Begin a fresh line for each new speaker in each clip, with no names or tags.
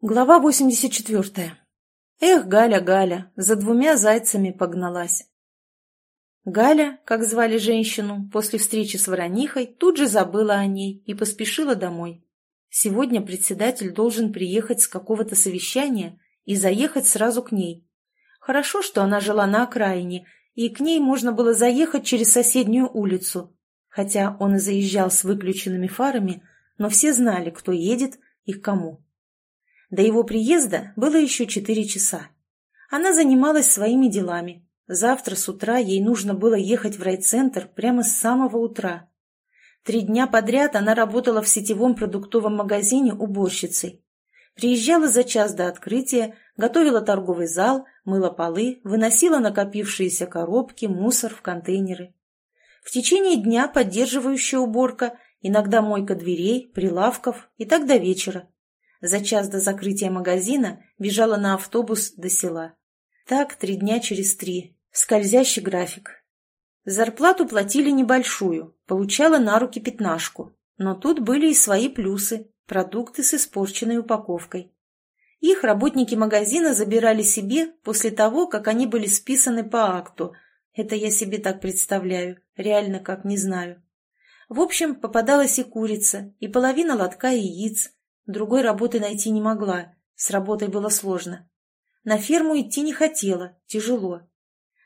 Глава 84. Эх, Галя, Галя, за двумя зайцами погналась. Галя, как звали женщину, после встречи с Воронихой тут же забыла о ней и поспешила домой. Сегодня председатель должен приехать с какого-то совещания и заехать сразу к ней. Хорошо, что она жила на окраине, и к ней можно было заехать через соседнюю улицу. Хотя он и заезжал с выключенными фарами, но все знали, кто едет и к кому. До его приезда было еще четыре часа. Она занималась своими делами. Завтра с утра ей нужно было ехать в райцентр прямо с самого утра. Три дня подряд она работала в сетевом продуктовом магазине уборщицей. Приезжала за час до открытия, готовила торговый зал, мыла полы, выносила накопившиеся коробки, мусор в контейнеры. В течение дня поддерживающая уборка, иногда мойка дверей, прилавков и так до вечера. За час до закрытия магазина бежала на автобус до села. Так три дня через три. Скользящий график. Зарплату платили небольшую, получала на руки пятнашку. Но тут были и свои плюсы. Продукты с испорченной упаковкой. Их работники магазина забирали себе после того, как они были списаны по акту. Это я себе так представляю, реально как не знаю. В общем, попадалась и курица, и половина лотка яиц, Другой работы найти не могла, с работой было сложно. На ферму идти не хотела, тяжело.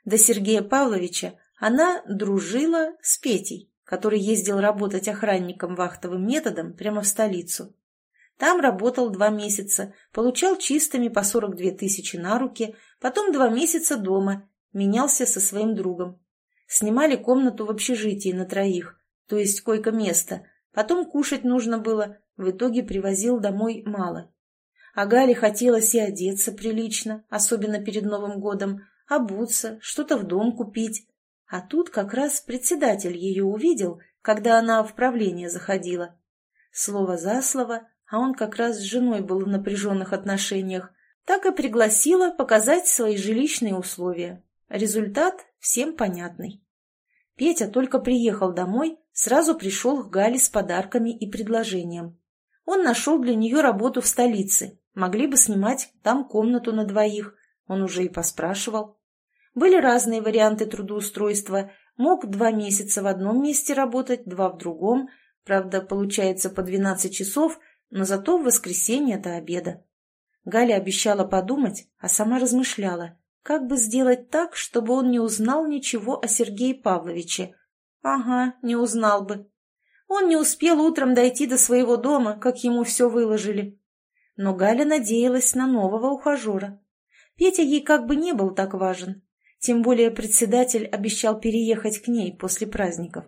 До Сергея Павловича она дружила с Петей, который ездил работать охранником вахтовым методом прямо в столицу. Там работал два месяца, получал чистыми по 42 тысячи на руки, потом два месяца дома, менялся со своим другом. Снимали комнату в общежитии на троих, то есть койко-место, потом кушать нужно было, в итоге привозил домой мало. А Гале хотелось и одеться прилично, особенно перед Новым годом, обуться, что-то в дом купить. А тут как раз председатель ее увидел, когда она в правление заходила. Слово за слово, а он как раз с женой был в напряженных отношениях, так и пригласила показать свои жилищные условия. Результат всем понятный. Петя только приехал домой, сразу пришел к Гале с подарками и предложением. Он нашел для нее работу в столице. Могли бы снимать там комнату на двоих. Он уже и поспрашивал. Были разные варианты трудоустройства. Мог два месяца в одном месте работать, два в другом. Правда, получается по 12 часов, но зато в воскресенье до обеда. Галя обещала подумать, а сама размышляла, как бы сделать так, чтобы он не узнал ничего о Сергее Павловиче. Ага, не узнал бы. Он не успел утром дойти до своего дома, как ему все выложили. Но Галя надеялась на нового ухажера. Петя ей как бы не был так важен. Тем более председатель обещал переехать к ней после праздников.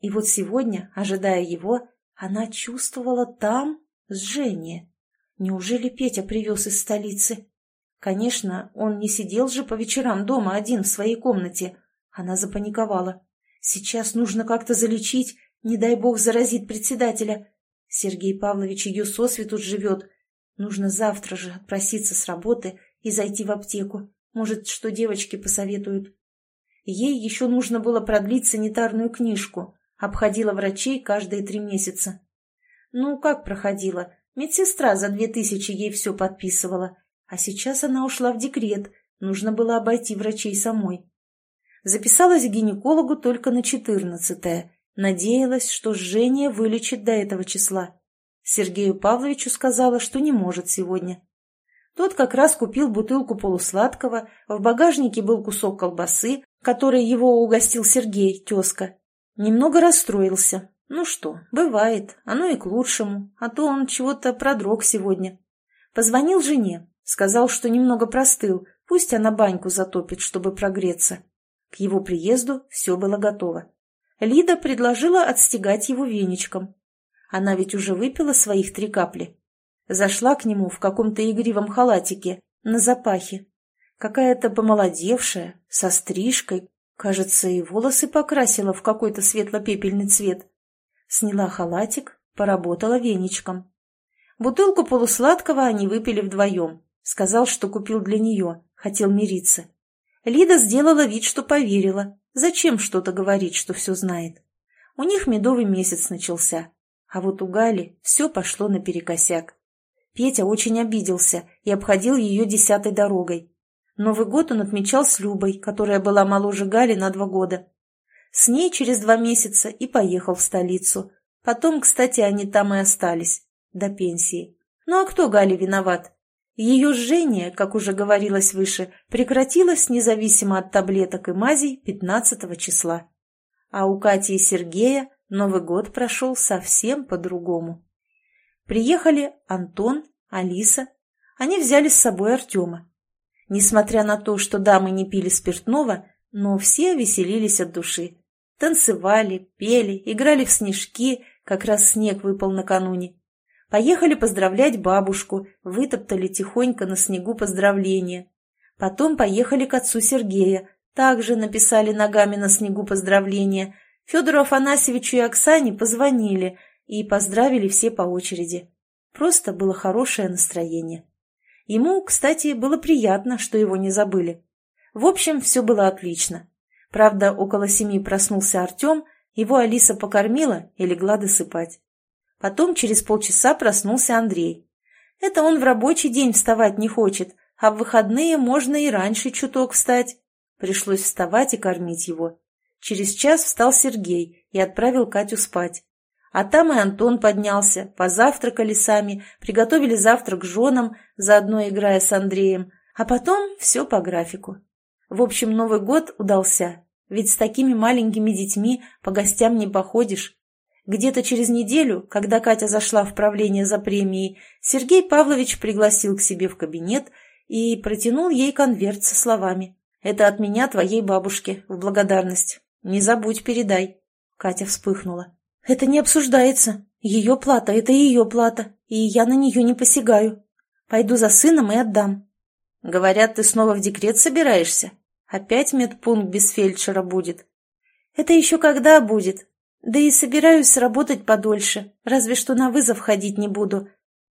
И вот сегодня, ожидая его, она чувствовала там сжение. Неужели Петя привез из столицы? Конечно, он не сидел же по вечерам дома один в своей комнате. Она запаниковала. Сейчас нужно как-то залечить не дай бог заразит председателя. Сергей Павлович ее сосветут живет. Нужно завтра же отпроситься с работы и зайти в аптеку. Может, что девочки посоветуют. Ей еще нужно было продлить санитарную книжку. Обходила врачей каждые три месяца. Ну, как проходила? Медсестра за две тысячи ей все подписывала. А сейчас она ушла в декрет. Нужно было обойти врачей самой. Записалась к гинекологу только на четырнадцатое Надеялась, что жжение вылечит до этого числа. Сергею Павловичу сказала, что не может сегодня. Тот как раз купил бутылку полусладкого, в багажнике был кусок колбасы, который его угостил Сергей, тезка. Немного расстроился. Ну что, бывает, оно и к лучшему, а то он чего-то продрог сегодня. Позвонил жене, сказал, что немного простыл, пусть она баньку затопит, чтобы прогреться. К его приезду все было готово. Лида предложила отстегать его веничком. Она ведь уже выпила своих три капли. Зашла к нему в каком-то игривом халатике, на запахе. Какая-то помолодевшая, со стрижкой, кажется, и волосы покрасила в какой-то светло-пепельный цвет. Сняла халатик, поработала веничком. Бутылку полусладкого они выпили вдвоем. Сказал, что купил для нее, хотел мириться. Лида сделала вид, что поверила, Зачем что-то говорить, что все знает? У них медовый месяц начался, а вот у Гали все пошло наперекосяк. Петя очень обиделся и обходил ее десятой дорогой. Новый год он отмечал с Любой, которая была моложе Гали на два года. С ней через два месяца и поехал в столицу. Потом, кстати, они там и остались, до пенсии. Ну а кто Гале виноват? Ее жжение, как уже говорилось выше, прекратилось независимо от таблеток и мазей 15 числа. А у Кати и Сергея Новый год прошел совсем по-другому. Приехали Антон, Алиса. Они взяли с собой Артема. Несмотря на то, что дамы не пили спиртного, но все веселились от души. Танцевали, пели, играли в снежки, как раз снег выпал накануне. Поехали поздравлять бабушку, вытоптали тихонько на снегу поздравления. Потом поехали к отцу Сергея, также написали ногами на снегу поздравления. Федору Афанасьевичу и Оксане позвонили и поздравили все по очереди. Просто было хорошее настроение. Ему, кстати, было приятно, что его не забыли. В общем, все было отлично. Правда, около семи проснулся Артем, его Алиса покормила и легла досыпать. Потом через полчаса проснулся Андрей. Это он в рабочий день вставать не хочет, а в выходные можно и раньше чуток встать. Пришлось вставать и кормить его. Через час встал Сергей и отправил Катю спать. А там и Антон поднялся, позавтракали сами, приготовили завтрак женам, заодно играя с Андреем, а потом все по графику. В общем, Новый год удался, ведь с такими маленькими детьми по гостям не походишь. Где-то через неделю, когда Катя зашла в правление за премией, Сергей Павлович пригласил к себе в кабинет и протянул ей конверт со словами «Это от меня твоей бабушке, в благодарность. Не забудь, передай». Катя вспыхнула. «Это не обсуждается. Ее плата — это ее плата, и я на нее не посягаю. Пойду за сыном и отдам». «Говорят, ты снова в декрет собираешься? Опять медпункт без фельдшера будет?» «Это еще когда будет? Да и собираюсь работать подольше, разве что на вызов ходить не буду.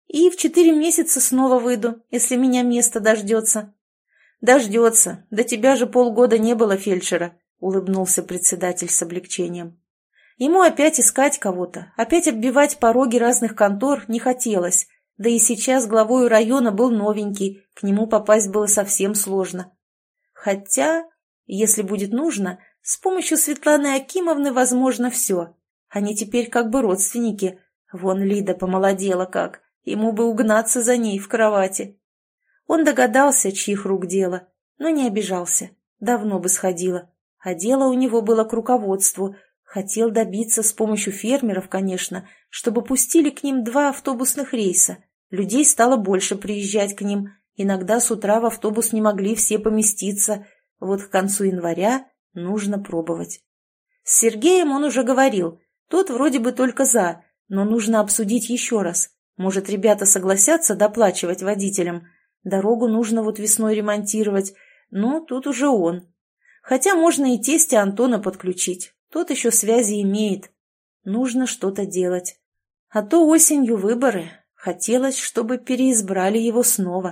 И в четыре месяца снова выйду, если меня место дождется. Дождется, до тебя же полгода не было фельдшера, улыбнулся председатель с облегчением. Ему опять искать кого-то, опять оббивать пороги разных контор не хотелось, да и сейчас главой района был новенький, к нему попасть было совсем сложно. Хотя, если будет нужно, с помощью Светланы Акимовны возможно все. Они теперь как бы родственники. Вон Лида помолодела как. Ему бы угнаться за ней в кровати. Он догадался, чьих рук дело, но не обижался. Давно бы сходила. А дело у него было к руководству. Хотел добиться с помощью фермеров, конечно, чтобы пустили к ним два автобусных рейса. Людей стало больше приезжать к ним. Иногда с утра в автобус не могли все поместиться. Вот к концу января Нужно пробовать. С Сергеем он уже говорил. Тот вроде бы только за, но нужно обсудить еще раз. Может, ребята согласятся доплачивать водителям. Дорогу нужно вот весной ремонтировать. Но тут уже он. Хотя можно и тестя Антона подключить. Тот еще связи имеет. Нужно что-то делать. А то осенью выборы. Хотелось, чтобы переизбрали его снова.